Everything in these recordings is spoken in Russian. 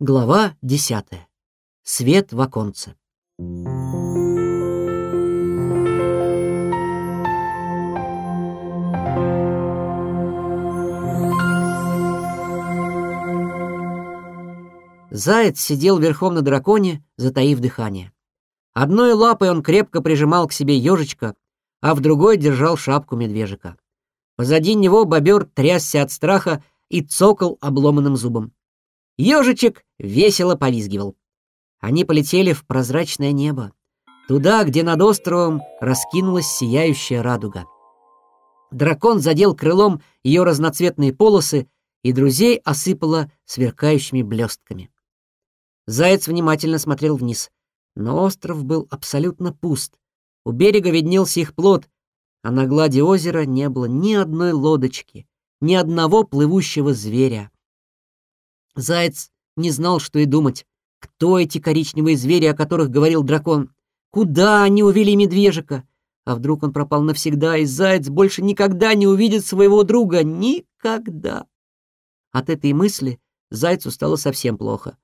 Глава десятая. Свет в оконце. Заяц сидел верхом на драконе, затаив дыхание. Одной лапой он крепко прижимал к себе ежичка, а в другой держал шапку медвежика. Позади него бобер трясся от страха и цокал обломанным зубом. Ежичек весело повизгивал. Они полетели в прозрачное небо, туда, где над островом раскинулась сияющая радуга. Дракон задел крылом ее разноцветные полосы, и друзей осыпало сверкающими блестками. Заяц внимательно смотрел вниз, но остров был абсолютно пуст. У берега виднелся их плод, а на глади озера не было ни одной лодочки, ни одного плывущего зверя. Заяц не знал, что и думать. Кто эти коричневые звери, о которых говорил дракон? Куда они увели медвежика? А вдруг он пропал навсегда, и заяц больше никогда не увидит своего друга? Никогда! От этой мысли зайцу стало совсем плохо.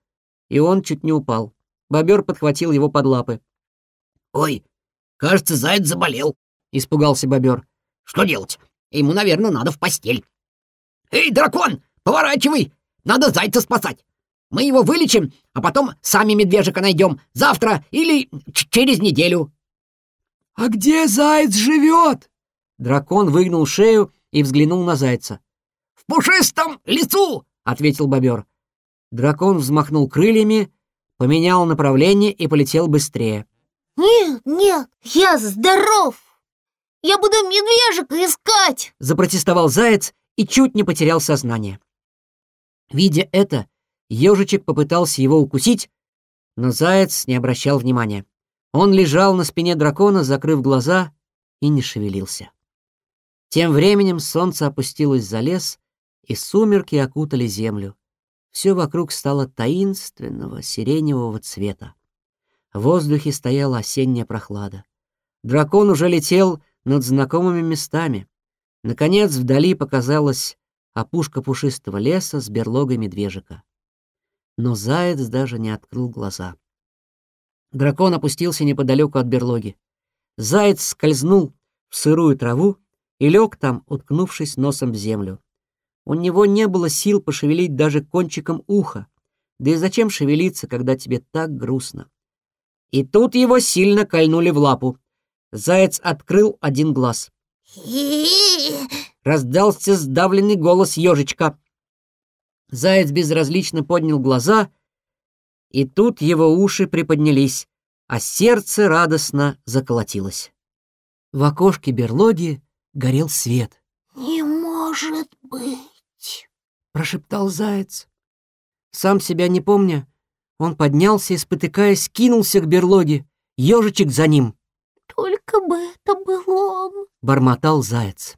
И он чуть не упал. Бобер подхватил его под лапы. «Ой, кажется, заяц заболел», — испугался бобер. «Что делать? Ему, наверное, надо в постель». «Эй, дракон, поворачивай! Надо зайца спасать! Мы его вылечим, а потом сами медвежика найдем завтра или через неделю». «А где заяц живет?» Дракон выгнул шею и взглянул на зайца. «В пушистом лесу!» — ответил бобер. Дракон взмахнул крыльями, поменял направление и полетел быстрее. «Нет, нет, я здоров! Я буду медвежика искать!» Запротестовал заяц и чуть не потерял сознание. Видя это, ежичек попытался его укусить, но заяц не обращал внимания. Он лежал на спине дракона, закрыв глаза, и не шевелился. Тем временем солнце опустилось за лес, и сумерки окутали землю. Все вокруг стало таинственного сиреневого цвета. В воздухе стояла осенняя прохлада. Дракон уже летел над знакомыми местами. Наконец вдали показалась опушка пушистого леса с берлогой медвежика. Но заяц даже не открыл глаза. Дракон опустился неподалеку от берлоги. Заяц скользнул в сырую траву и лег там, уткнувшись носом в землю. У него не было сил пошевелить даже кончиком уха. Да и зачем шевелиться, когда тебе так грустно? И тут его сильно кольнули в лапу. Заяц открыл один глаз. Раздался сдавленный голос ежичка. Заяц безразлично поднял глаза, и тут его уши приподнялись, а сердце радостно заколотилось. В окошке берлоги горел свет. «Не может быть!» — прошептал заяц. Сам себя не помня, он поднялся и, спотыкаясь, кинулся к берлоге. Ежичек за ним. «Только бы это был он!» — бормотал заяц.